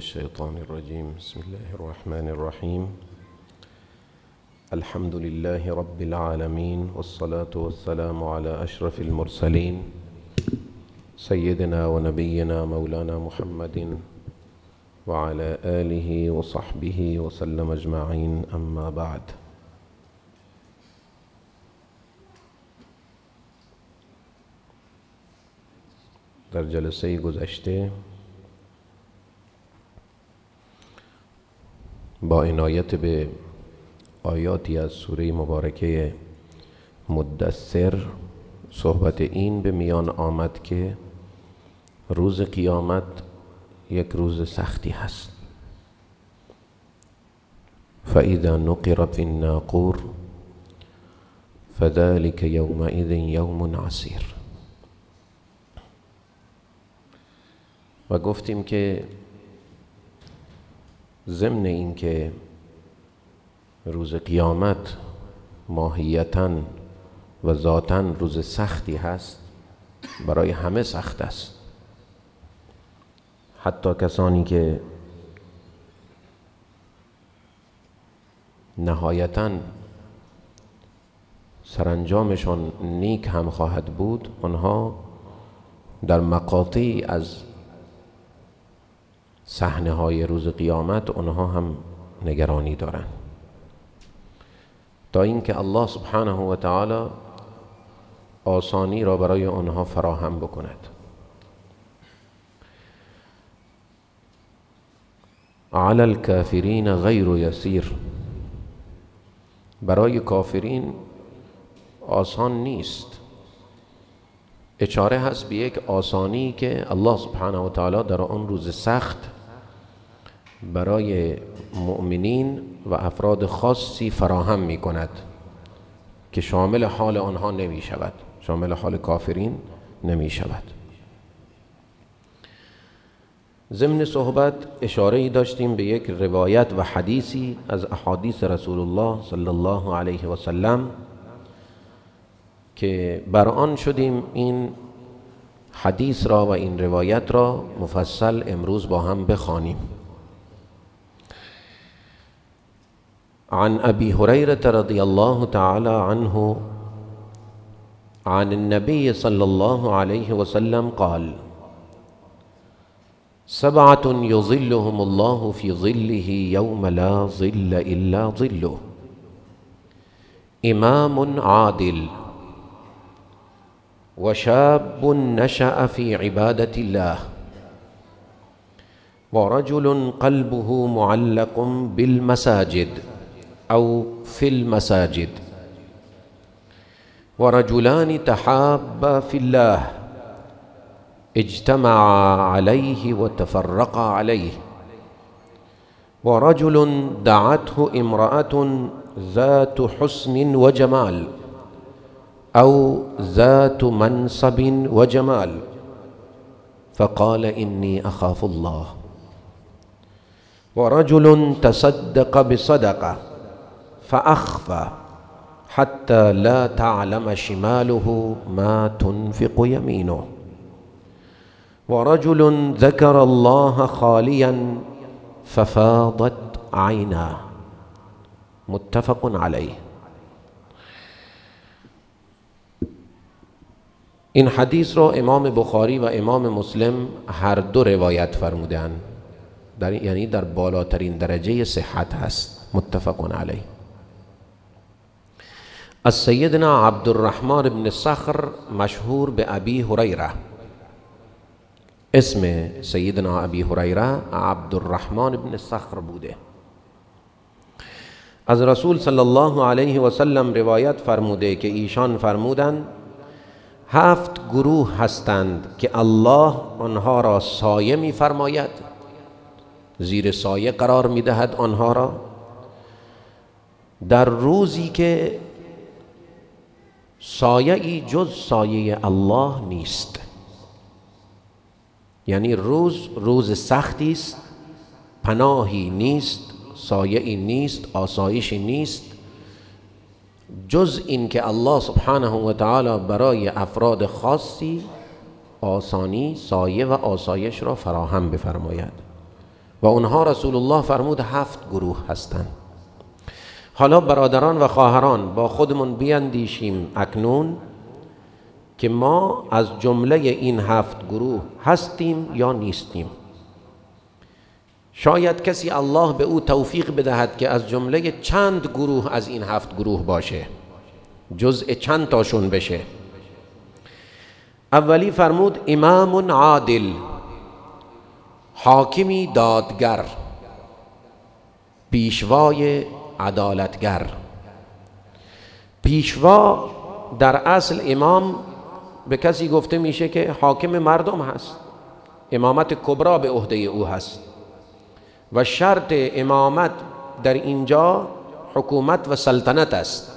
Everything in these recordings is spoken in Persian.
الشيطان الرجيم. بسم الله الرحمن الرحيم. الحمد لله رب العالمين والصلاة والسلام على أشرف المرسلين سيدنا ونبينا مولانا محمد وعلى آله وصحبه وسلم أجمعين. أما بعد در جلسه گذشته با عنایت به آیاتی از سوره مبارکه مدثر صحبت این به میان آمد که روز قیامت یک روز سختی هست. فاذا نقر في الناقور فذلك يومئذ يوم عسير. و گفتیم که ضمن اینکه روز قیامت ماهیتا و ذاتا روز سختی هست برای همه سخت است. حتی کسانی که نهایتا سرانجامشان نیک هم خواهد بود آنها در مقاطعی از صحنه های روز قیامت آنها هم نگرانی دارند تا اینکه الله سبحانه و تعالی آسانی را برای آنها فراهم بکند. على الكافرین غیر یسیر. برای کافرین آسان نیست. اشاره هست به یک آسانی که الله سبحانه و تعالی در آن روز سخت برای مؤمنین و افراد خاصی فراهم می کند که شامل حال آنها نمی شود شامل حال کافرین نمی شود ضمن صحبت اشاره ای داشتیم به یک روایت و حدیثی از احادیث رسول الله صلی الله علیه و سلم که بر آن شدیم این حدیث را و این روایت را مفصل امروز با هم بخوانیم. عن أبي هريرة رضي الله تعالى عنه عن النبي صلى الله عليه وسلم قال سبعة يظلهم الله في ظله يوم لا ظل إلا ظله. إمام عادل. وشاب نشأ في عبادة الله. ورجل قلبه معلق بالمساجد. أو في المساجد. ورجلان تحابا في الله. اجتمعا عليه وتفرقا عليه. ورجل دعته امرأة ذات حسن وجمال أو ذات منصب وجمال. فقال إني أخاف الله. ورجل تصدق بصدقة. فأخفى حتى لا تعلم شماله ما تنفق يمينه. ورجل ذكر الله خاليا ففاضت عيناه. متفق عليه. این حدیث را امام بخاری و امام مسلم هر دو روایت فرمودند در یعنی در بالاترین درجه صحت هست. متفق علیه. از سیدنا عبدالرحمن بن صخر مشهور به ابی هریره. اسم سیدنا ابی هریره عبدالرحمن بن صخر بوده. از رسول صلی الله علیه و سلم روایت فرموده که ایشان فرمودند هفت گروه هستند که الله آنها را سایه می فرماید زیر سایه قرار می دهد آنها را. در روزی که سایه ای جز سایه الله نیست. یعنی روز روز سختی است پناهی نیست سایه ای نیست آسایشی نیست. جز این که الله سبحانه و تعالی برای افراد خاصی آسانی سایه و آسایش را فراهم بفرماید. و اونها رسول الله فرمود هفت گروه هستند. حالا برادران و خواهران با خودمون بیندیشیم اکنون که ما از جمله این هفت گروه هستیم یا نیستیم. شاید کسی الله به او توفیق بدهد که از جمله چند گروه از این هفت گروه باشه. جزء چند تاشون بشه. اولی فرمود امام عادل حاکمی دادگر پیشوای عدالتگر. پیشوا در اصل امام به کسی گفته میشه که حاکم مردم هست. امامت کبرا به عهده او هست. و شرط امامت در اینجا حکومت و سلطنت است.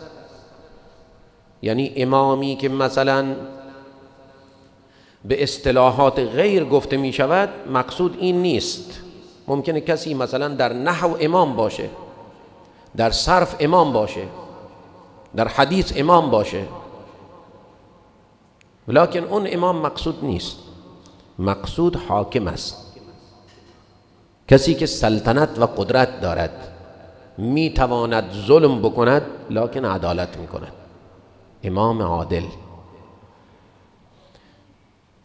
یعنی امامی که مثلا به اصطلاحات غیر گفته می شود مقصود این نیست. ممکنه کسی مثلا در نحو امام باشه. در صرف امام باشه در حدیث امام باشه. ولیکن اون امام مقصود نیست. مقصود حاکم است. کسی که سلطنت و قدرت دارد می تواند ظلم بکند لکن عدالت می کند امام عادل.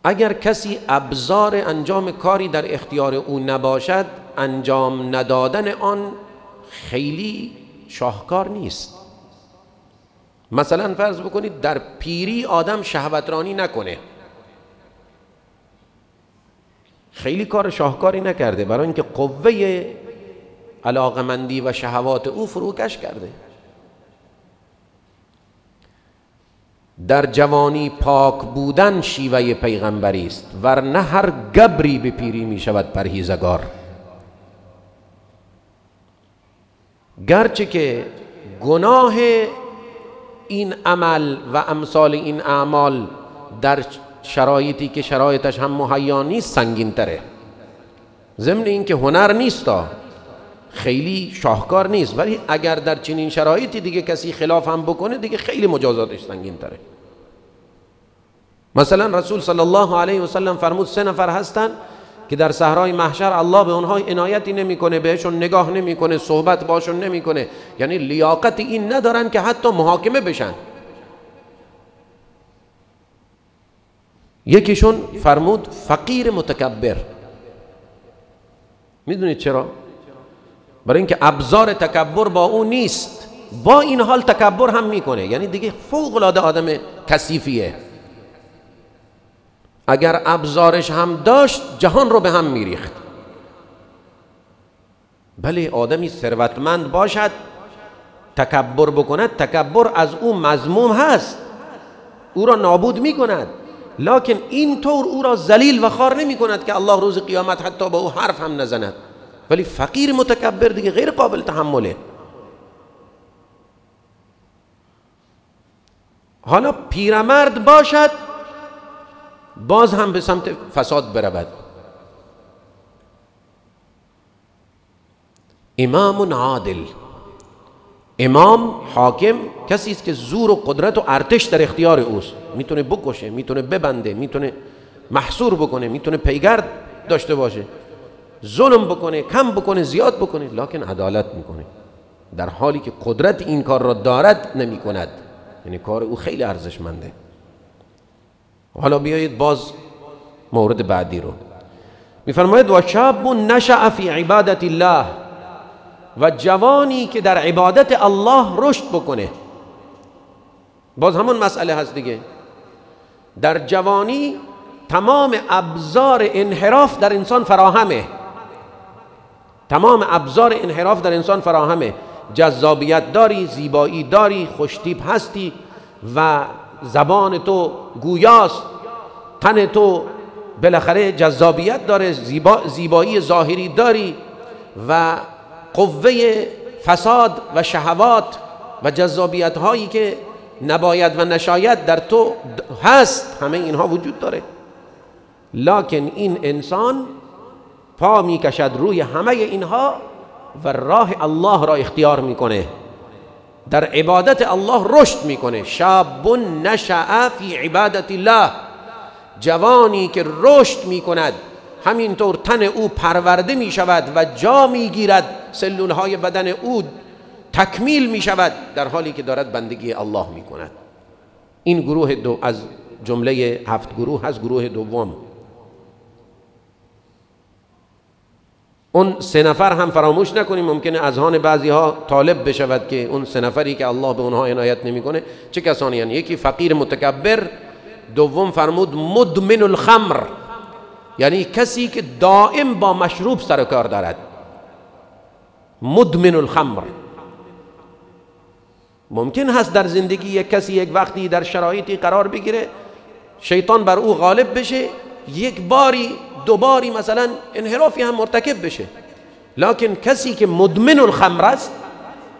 اگر کسی ابزار انجام کاری در اختیار او نباشد انجام ندادن آن خیلی شاهکار نیست. مثلا فرض بکنید در پیری آدم شهوترانی نکنه. خیلی کار شاهکاری نکرده برای اینکه قوه علاقمندی و شهوات او فروکش کرده. در جوانی پاک بودن شیوه پیغمبری است ورنه هر گبری به پیری می شود پرهیزگار. گرچه که گناه این عمل و امثال این اعمال در شرایطی که شرایطش هم مهیا نیست سنگین تره. ضمن این که هنر نیستا خیلی شاهکار نیست. ولی اگر در چنین شرایطی دیگه کسی خلاف هم بکنه دیگه خیلی مجازاتش سنگین تره. مثلا رسول صلی الله علیه و سلم فرمود سه نفر هستن که در صحرای محشر الله به اونها عنایتی نمی‌کنه بهشون نگاه نمی‌کنه صحبت باشون نمی‌کنه. یعنی لیاقت این ندارن که حتی محاکمه بشن. یکیشون فرمود فقیر متکبر. می‌دونید چرا؟ برای اینکه ابزار تکبر با او نیست. با این حال تکبر هم می‌کنه. یعنی دیگه فوق العاده آدم کثیفیه. اگر ابزارش هم داشت جهان رو به هم میریخت. بله آدمی ثروتمند باشد تکبر بکند تکبر از او مضموم هست. او را نابود می‌کند. لکن این طور او را ذلیل و خار نمی کند که الله روز قیامت حتی با او حرف هم نزند. ولی فقیر متکبر دیگه غیر قابل تحمله. حالا پیرمرد باشد باز هم به سمت فساد برود. امام عادل امام حاکم کسی است که زور و قدرت و ارتش در اختیار اوست. می‌تونه بکشه می‌تونه ببنده می‌تونه محصور بکنه می‌تونه پیگرد داشته باشه. ظلم بکنه کم بکنه زیاد بکنه لکن عدالت می‌کنه. در حالی که قدرت این کار را دارد نمی کند یعنی کار او خیلی ارزشمنده. حالا بیایید باز مورد بعدی رو. میفرماید و شاب نشأ فی عبادت الله. و جوانی که در عبادت الله رشد بکنه. باز همون مسئله هست دیگه. در جوانی تمام ابزار انحراف در انسان فراهمه. تمام ابزار انحراف در انسان فراهمه. جذابیت داری زیبایی داری خوشتیب هستی و زبان تو گویاست تن تو بالاخره جذابیت داره زیبا زیبایی ظاهری داری و قوه فساد و شهوات و جذابیت هایی که نباید و نشاید در تو هست. همه اینها وجود داره. لکن این انسان پا می‌کشد روی همه اینها و راه الله را اختیار می‌کنه. در عبادت الله رشد می‌کنه. شاب نشأ فی عبادت الله. جوانی که رشد می‌کند همینطور تن او پرورده می شود و جا می گیرد سلول های بدن او تکمیل می شود در حالی که دارد بندگی الله می کند این گروه دو از جمله هفت گروه هست گروه دوم. اون سه نفر هم فراموش نکنیم ممکنه اذهان بعضی ها طالب بشود که اون سه نفری که الله به اونها عنایت نمی‌کنه چه کسانی یعنی یکی فقیر متکبر دوم فرمود مدمن الخمر. یعنی کسی که دائم با مشروب سر کار دارد. مدمن الخمر. ممکن هست در زندگی یک کسی یک وقتی در شرایطی قرار بگیره شیطان بر او غالب بشه یک باری دو باری مثلا انحرافی هم مرتکب بشه. لکن کسی که مدمن الخمر است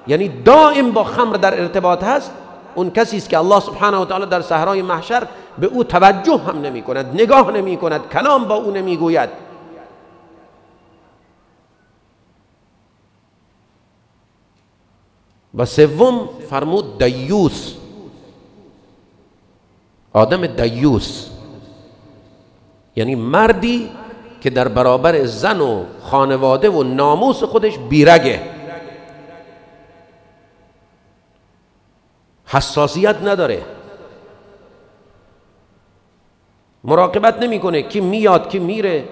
یعنی دائم با خمر در ارتباط هست اون کسی است که الله سبحانه و تعالی در صحرای محشر به او توجه هم نمی کند نگاه نمی کند کلام با او نمی گوید. و سوم فرمود دیوس. آدم دیوس. یعنی مردی که در برابر زن و خانواده و ناموس خودش بیرگه. حساسیت نداره. مراقبت نمی‌کنه کی میاد کی میره.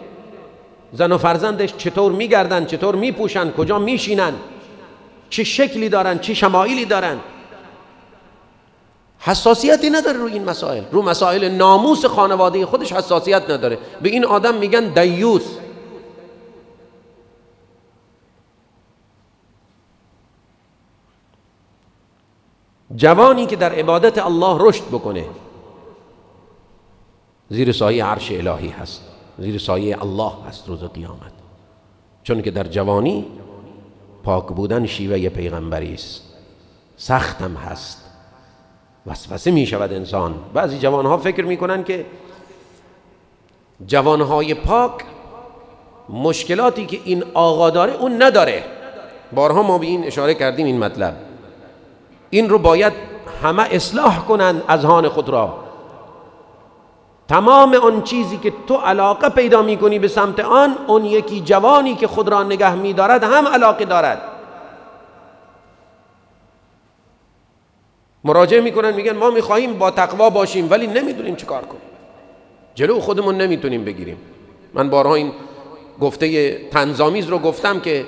زن و فرزندش چطور میگردن چطور میپوشن کجا میشینن چه شکلی دارن چه شمایلی دارن. حساسیتی نداره روی این مسائل. رو مسائل ناموس خانواده خودش حساسیت نداره. به این آدم میگن دیوس. جوانی که در عبادت الله رشد بکنه. زیر سایه عرش الهی هست. زیر سایه الله هست روز قیامت. چون که در جوانی پاک بودن شیوه پیغمبری است. سختم هست. وسوسه می شود انسان. بعضی جوانها فکر می‌کنن که جوانهای پاک مشکلاتی که این آقا داره اون نداره. بارها ما به این اشاره کردیم این مطلب. این رو باید همه اصلاح کنند اذهان خود را. تمام آن چیزی که تو علاقه پیدا می‌کنی به سمت آن اون یکی جوانی که خود را نگه میدارد هم علاقه دارد. مراجعه می‌کنن میگن ما می‌خواهیم با تقوا باشیم ولی نمی‌دونیم چیکار کنیم. جلو خودمون نمی‌تونیم بگیریم. من بارها این گفته تنظامیز رو گفتم که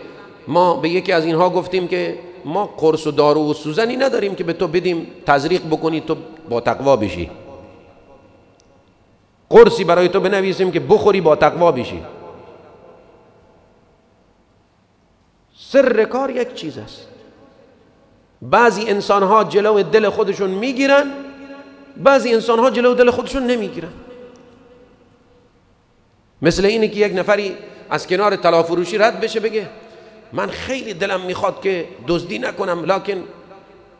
ما به یکی از اینها گفتیم که ما قرص و دارو و سوزنی نداریم که به تو بدیم تزریق بکنی تو با تقوا بشی. قرصی برای تو بنویسیم که بخوری با تقوا بشی. سر کار یک چیز است. بعضی انسان ها جلو دل خودشون می‌گیرن بعضی انسان ها جلو دل خودشون نمی‌گیرن. مثل اینه که یک نفری از کنار طلا رد بشه بگه من خیلی دلم می‌خواد که دزدی نکنم لکن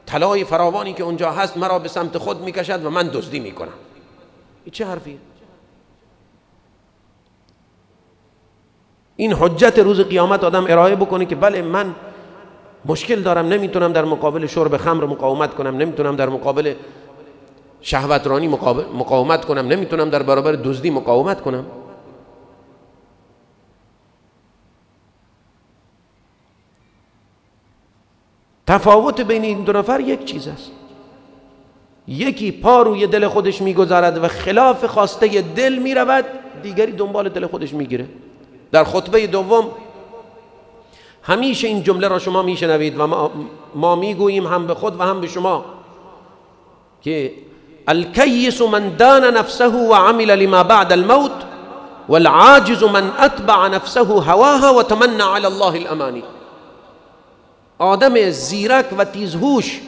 طلای فراوانی که اونجا هست مرا به سمت خود می‌کشد و من دزدی می‌کنم. این چه حرفیه؟ این حجت روز قیامت آدم ارائه بکنه که بله من مشکل دارم نمی‌تونم در مقابل شرب خمر مقاومت کنم نمی‌تونم در مقابل شهوترانی مقاومت کنم نمی‌تونم در برابر دزدی مقاومت کنم. تفاوت بین این دو نفر یک چیز است. یکی پا روی دل خودش می‌گذارد و خلاف خواسته دل می‌رود دیگری دنبال دل خودش می‌گیره. در خطبه دوم همیشه این جمله را شما میشنوید و ما, ما می‌گوییم هم به خود و هم به شما که الکیس من دان نفسه و عمل لما بعد الموت والعاجز من اتبع نفسه هواها و تمنى على الله الامانی آدم زیرک و تیزهوش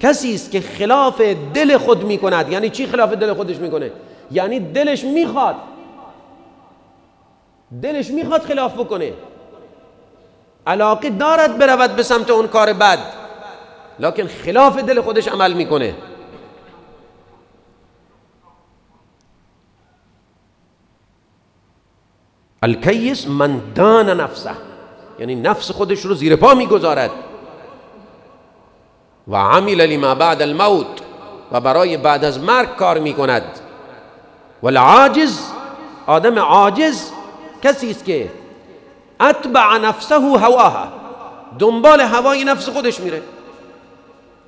کسی است که خلاف دل خود می‌کند. یعنی چی خلاف دل خودش می‌کنه؟ یعنی دلش می‌خواد. دلش می‌خواد خلاف بکنه. علاقه دارد برود به سمت اون کار بد. لکن خلاف دل خودش عمل می‌کنه. الکیس من دان نفسه. یعنی نفس خودش رو زیر پا می‌گذارد. و عمل لما بعد الموت. و برای بعد از مرگ کار می‌کند. والعاجز آدم عاجز کسی است که اتبع نفسه هواها. دنبال هوای نفس خودش میره.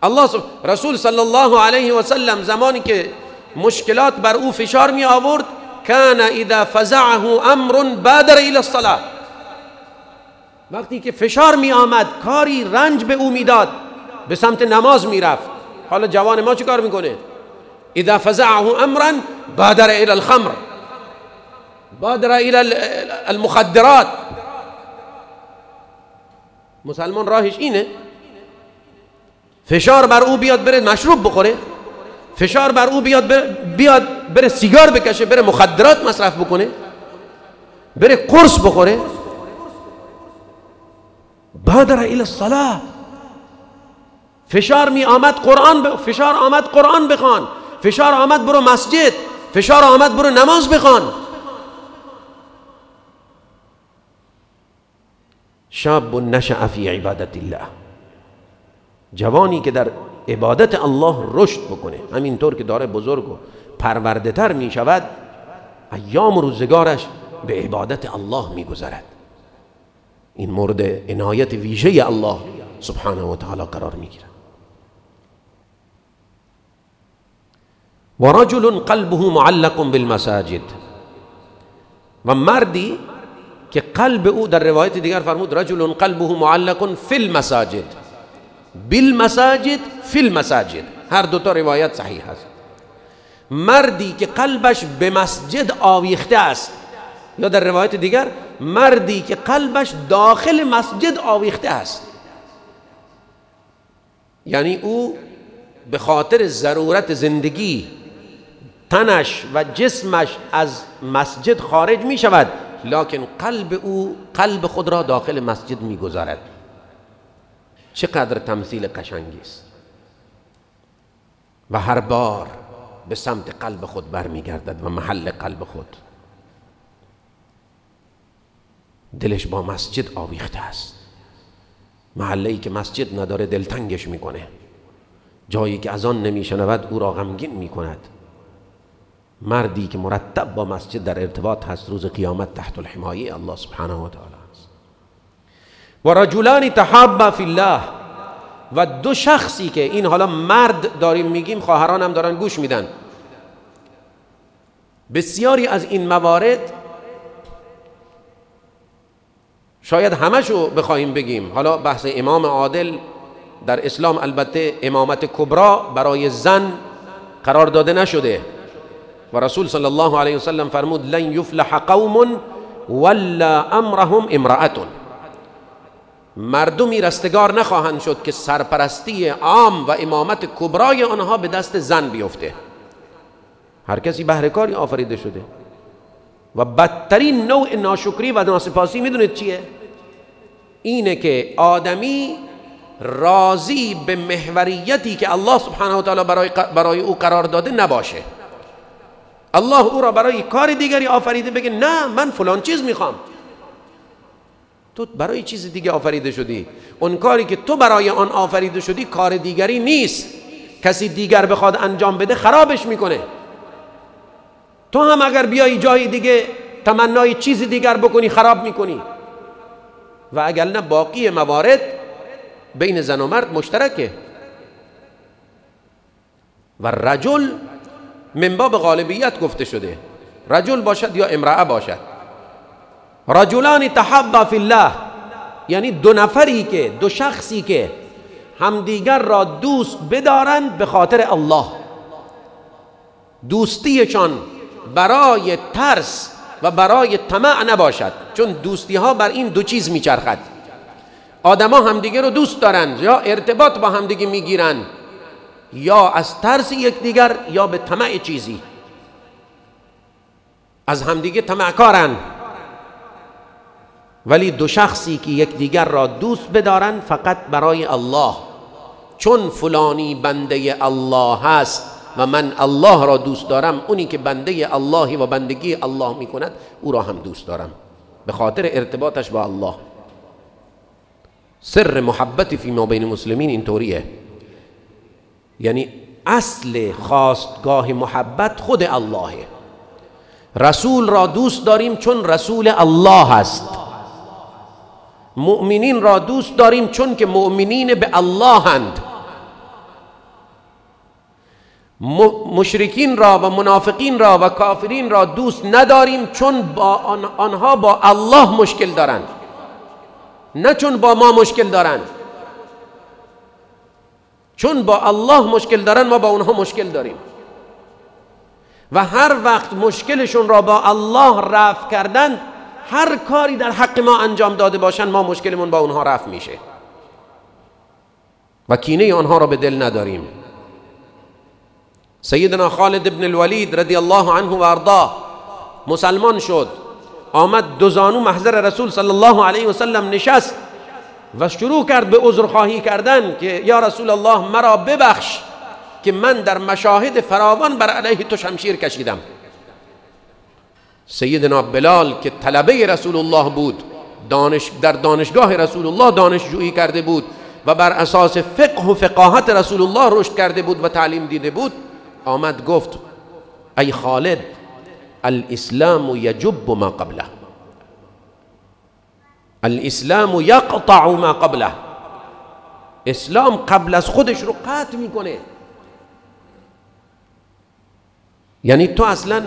الله رسول صلی الله علیه و سلم زمانی که مشکلات بر او فشار می آورد کان اذا فزعه امر بادر الى الصلاه وقتی که فشار می آمد کاری رنج به او می‌داد به سمت نماز می‌رفت حالا جوان ما چه کار می‌کنه؟ اذا فزعه امرا بادر الى الخمر. بادر الى المخدرات. مسلمان راهش اینه. فشار بر او بیاد بره مشروب بخوره. فشار بر او بیاد بره, بیاد بره سیگار بکشه بره مخدرات مصرف بکنه. بره قرص بخوره. بادر الى الصلاه فشار می آمد قرآن ب... فشار آمد قرآن بخوان. فشار آمد برو مسجد. فشار آمد برو نماز بخوان. شاب نشأ فی عبادت الله. جوانی که در عبادت الله رشد بکنه. همینطور که داره بزرگ و پرورده تر می شود ایام روزگارش به عبادت الله می گذرد این مورد عنایت ویژه الله سبحانه و تعالی قرار می گیرد و رجل قلبه معلق بالمساجد. و مردی که قلب او در روایت دیگر فرمود رجل قلبه معلق فی المساجد. بالمساجد فی المساجد هر دو تا روایت صحیح است مردی که قلبش به مسجد آویخته است یا در روایت دیگر مردی که قلبش داخل مسجد آویخته است. یعنی او به خاطر ضرورت زندگی تنش و جسمش از مسجد خارج می شود لکن قلب او قلب خود را داخل مسجد می گذارد چقدر تمثیل قشنگی است. و هر بار به سمت قلب خود برمیگردد و محل قلب خود. دلش با مسجد آویخته است. محله ای که مسجد نداره دلتنگش می‌کنه. جایی که از آن نمیشنود او را غمگین می‌کند. مردی که مرتب با مسجد در ارتباط هست روز قیامت تحت الحمایه الله سبحانه و تعالی است. و رجلان تحابا فی الله. و دو شخصی که این حالا مرد داریم میگیم خواهران هم دارن گوش میدن. بسیاری از این موارد شاید همشو بخواهیم بگیم. حالا بحث امام عادل در اسلام البته امامت کبرا برای زن قرار داده نشده. و رسول صلی الله علیه وسلم فرمود لن یفلح قوم ولا امرهم امرأتون مردمی رستگار نخواهند شد که سرپرستی عام و امامت کبرای آنها به دست زن بیفته هر کسی بهرهکاری آفریده شده و بدترین نوع ناشکری و ناسپاسی می‌دونید چیه؟ اینه که آدمی راضی به محوریتی که الله سبحانه و تعالی برای, برای او قرار داده نباشه الله او را برای کار دیگری آفریده بگه نه من فلان چیز می‌خوام. تو برای چیز دیگه آفریده شدی؟ اون کاری که تو برای آن آفریده شدی کار دیگری نیست. کسی دیگر بخواد انجام بده خرابش می‌کنه. تو هم اگر بیای جای دیگه تمنای چیز دیگر بکنی خراب می‌کنی. و اگر نه باقی موارد بین زن و مرد مشترکه. و رجل من باب غالبیت گفته شده. رجل باشد یا امرأه باشد. رجلان تحبا فی الله. یعنی دو نفری که دو شخصی که همدیگر را دوست بدارند به خاطر الله. دوستیشان برای ترس و برای طمع نباشد چون دوستی ها بر این دو چیز میچرخد. آدما همدیگه رو دوست دارند یا ارتباط با همدیگه می‌گیرند. یا از ترس یکدیگر یا به طمع چیزی. از همدیگه طمعکارن ولی دو شخصی که یکدیگر را دوست بدارن فقط برای الله. چون فلانی بنده الله هست و من الله را دوست دارم اونی که بنده الله و بندگی الله می کند او را هم دوست دارم. به خاطر ارتباطش با الله. سر محبت فی ما بین مسلمین اینطوریه. یعنی اصل خواستگاه محبت خود اللهه. رسول را دوست داریم چون رسول الله است. مؤمنین را دوست داریم چون که مؤمنین به الله هند مشرکین را و منافقین را و کافرین را دوست نداریم چون با آنها با الله مشکل دارند. نه چون با ما مشکل دارند. چون با الله مشکل دارند ما با اونها مشکل داریم. و هر وقت مشکلشون را با الله رفع کردند هر کاری در حق ما انجام داده باشند ما مشکلمون با اونها رفع میشه. و کینه آنها را به دل نداریم. سیدنا خالد ابن الولید رضی الله عنه و ارضاه مسلمان شد. آمد دو زانو محضر رسول صلی الله علیه و سلم نشست. و شروع کرد به عذرخواهی کردن که یا رسول الله مرا ببخش که من در مشاهد فراوان بر علیه تو شمشیر کشیدم. سیدنا بلال که طلبه رسول الله بود دانش در دانشگاه رسول الله دانشجویی کرده بود و بر اساس فقه و فقاهت رسول الله رشد کرده بود و تعلیم دیده بود آمد گفت ای خالد الاسلام یجب ما قبله. الاسلام یقطع ما قبله. اسلام قبل از خودش رو قطع می‌کنه. یعنی تو اصلا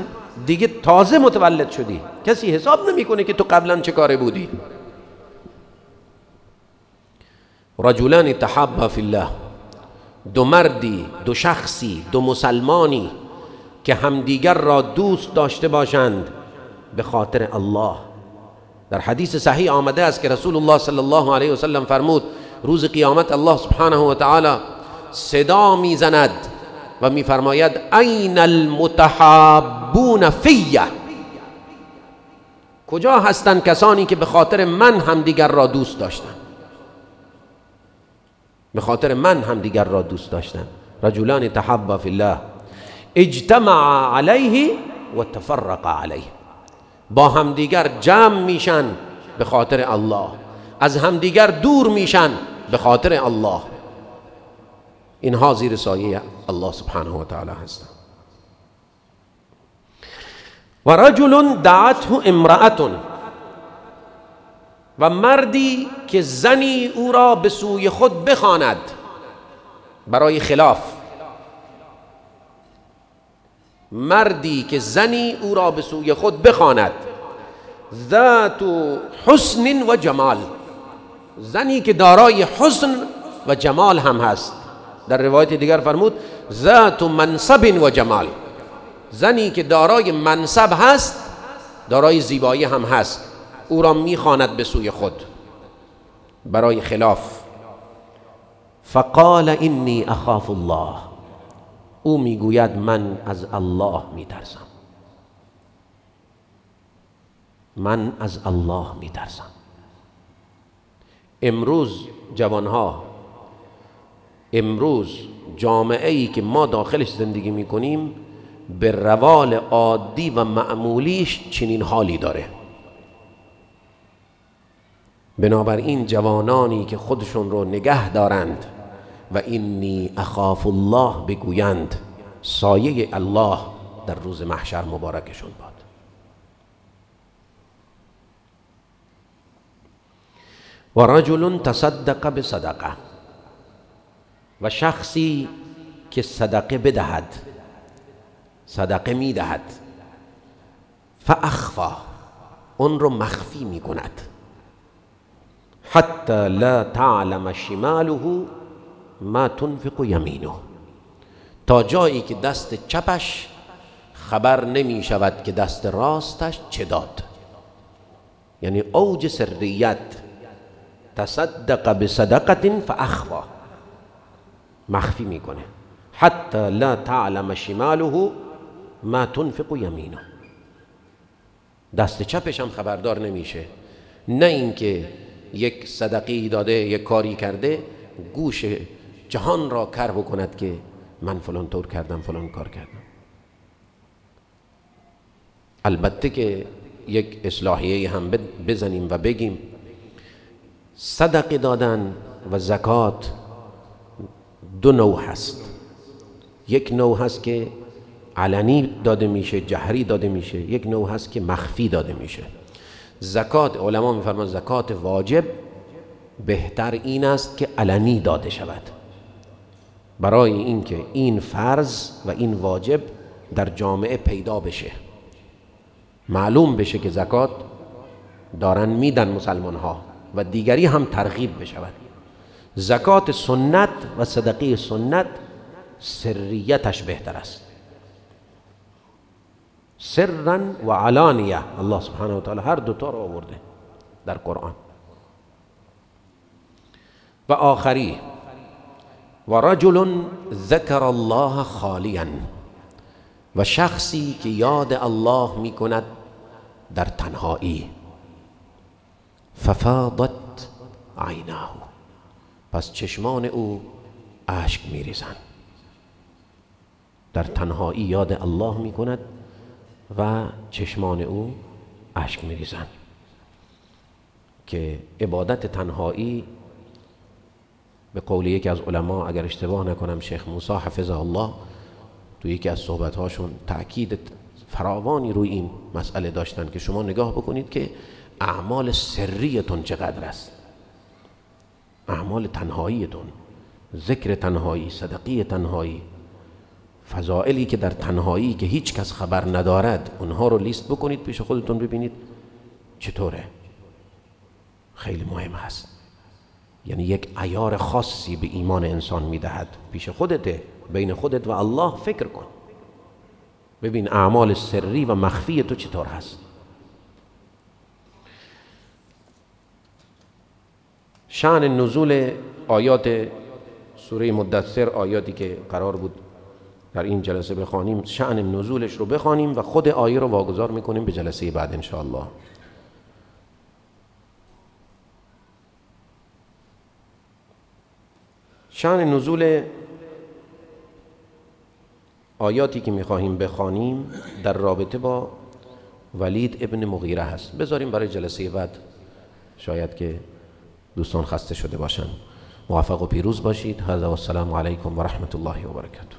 دیگه تازه متولد شدی. کسی حساب نمی‌کنه که تو قبلا چه کاره بودی. رجلان تحابا فی الله. دو مردی دو شخصی دو مسلمانی که همدیگر را دوست داشته باشند به خاطر الله. در حدیث صحیح آمده است که رسول الله صلی الله علیه وسلم فرمود روز قیامت الله سبحانه و تعالی صدا می‌زند و میفرماید این المتحابون فیه. کجا هستند کسانی که به خاطر من همدیگر را دوست داشتند؟ به خاطر من همدیگر را دوست داشتند. رجلان تحبا فی الله. اجتمع علیه و تفرق علیه. با همدیگر جمع میشن به خاطر الله. از همدیگر دور میشن به خاطر الله. اینها زیر سایه الله سبحانه و تعالی هستند. و رجل دعته امرأة و مردی که زنی او را به سوی خود بخواند. برای خلاف. مردی که زنی او را به سوی خود بخواند. ذات حسن و جمال. زنی که دارای حسن و جمال هم هست. در روایت دیگر فرمود ذات منصب و جمال. زنی که دارای منصب هست دارای زیبایی هم هست. او را می‌خواند به سوی خود. برای خلاف. فقال اینی اخاف الله. او می‌گوید من از الله میترسم. من از الله میترسم. امروز جوانها امروز جامعه ای که ما داخلش زندگی می‌کنیم به روال عادی و معمولیش چنین حالی داره. بنابراین جوانانی که خودشون رو نگه دارند و اینی اخاف الله بگویند. سایه الله در روز محشر مبارکشون باد. و رجل تصدق بصدقه و شخصی که صدقه بدهد صدقه می‌دهد فاخفا اون رو مخفی می‌کند. حتی لا تعلم شماله ما تنفق یمینه. تا جایی که دست چپش خبر نمی شود که دست راستش چه داد. یعنی اوج سریت تصدق بصدقه فاخفا مخفی می‌کنه حتی لا تعلم شماله ما تنفق یمینه. دست چپش هم خبردار نمیشه نه اینکه یک صدقی داده یک کاری کرده گوش جهان را کر بکند که من فلان طور کردم فلان کار کردم. البته که یک اصلاحیه هم بزنیم و بگیم صدقه دادن و زکات دو نوع هست. یک نوع هست که علنی داده میشه جهری داده میشه یک نوع هست که مخفی داده میشه. زکات علما میفرمان زکات واجب بهتر این است که علنی داده شود. برای اینکه این فرض و این واجب در جامعه پیدا بشه. معلوم بشه که زکات دارن میدن مسلمان ها و دیگری هم ترغیب بشود. زکات سنت و صدقه سنت سریتش بهتر است. سرا و علانیه الله سبحانه و تعالی هر دوتا رو آورده در قرآن. و آخری و رجل ذکر الله خالیا. و شخصی که یاد الله می کند در تنهایی. ففاضت عیناه. پس چشمان او اشک میریزند در تنهایی یاد الله می کند و چشمان او اشک میریزند که عبادت تنهایی به قول یکی از علما اگر اشتباه نکنم شیخ موسی حفظه الله تو یکی از صحبتهاشون تأکید فراوانی روی این مسئله داشتن که شما نگاه بکنید که اعمال سریتون چقدر است. اعمال تنهاییتون ذکر تنهایی صدقی تنهایی فضائلی که در تنهایی که هیچ کس خبر ندارد اونها رو لیست بکنید پیش خودتون ببینید چطوره. خیلی مهم هست. یعنی یک ایار خاصی به ایمان انسان می‌دهد. پیش خودته بین خودت و الله فکر کن. ببین اعمال سری و مخفی تو چطور هست. شان نزول آیات سوره مدثر آیاتی که قرار بود در این جلسه بخوانیم شعن نزولش رو بخوانیم و خود آیه رو واگذار می‌کنیم به جلسه بعد انشاءالله. شعن نزول آیاتی که می‌خواهیم بخوانیم در رابطه با ولید ابن مغیره هست. بذاریم برای جلسه بعد شاید که دوستان خسته شده باشند موفق و پیروز باشید. هذا و السلام علیکم و رحمت الله و برکاته.